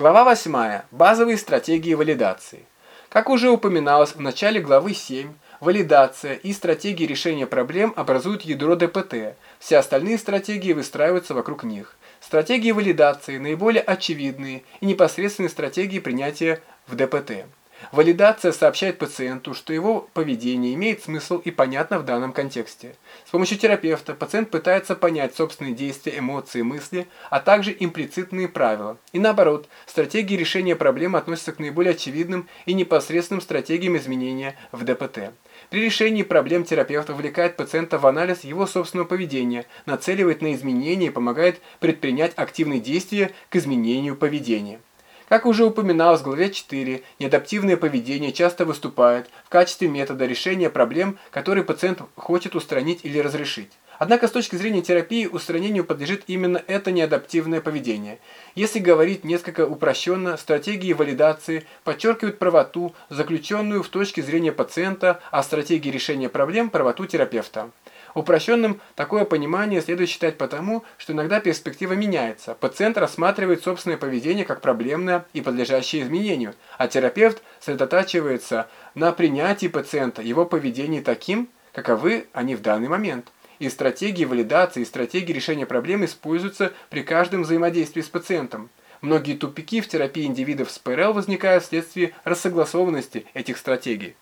Глава 8. Базовые стратегии валидации. Как уже упоминалось в начале главы 7, валидация и стратегии решения проблем образуют ядро ДПТ, все остальные стратегии выстраиваются вокруг них. Стратегии валидации – наиболее очевидные и непосредственные стратегии принятия в ДПТ. Валидация сообщает пациенту, что его поведение имеет смысл и понятно в данном контексте. С помощью терапевта пациент пытается понять собственные действия, эмоции, мысли, а также имплицитные правила. И наоборот, стратегии решения проблем относятся к наиболее очевидным и непосредственным стратегиям изменения в ДПТ. При решении проблем терапевт вовлекает пациента в анализ его собственного поведения, нацеливает на изменения и помогает предпринять активные действия к изменению поведения. Как уже упоминалось в главе 4, неадаптивное поведение часто выступает в качестве метода решения проблем, которые пациент хочет устранить или разрешить. Однако с точки зрения терапии устранению подлежит именно это неадаптивное поведение. Если говорить несколько упрощенно, стратегии валидации подчеркивают правоту, заключенную в точке зрения пациента, а стратегии решения проблем – правоту терапевта. Упрощенным такое понимание следует считать потому, что иногда перспектива меняется. Пациент рассматривает собственное поведение как проблемное и подлежащее изменению, а терапевт сосредотачивается на принятии пациента, его поведении таким, каковы они в данный момент. И стратегии валидации, и стратегии решения проблем используются при каждом взаимодействии с пациентом. Многие тупики в терапии индивидов с ПРЛ возникают вследствие рассогласованности этих стратегий.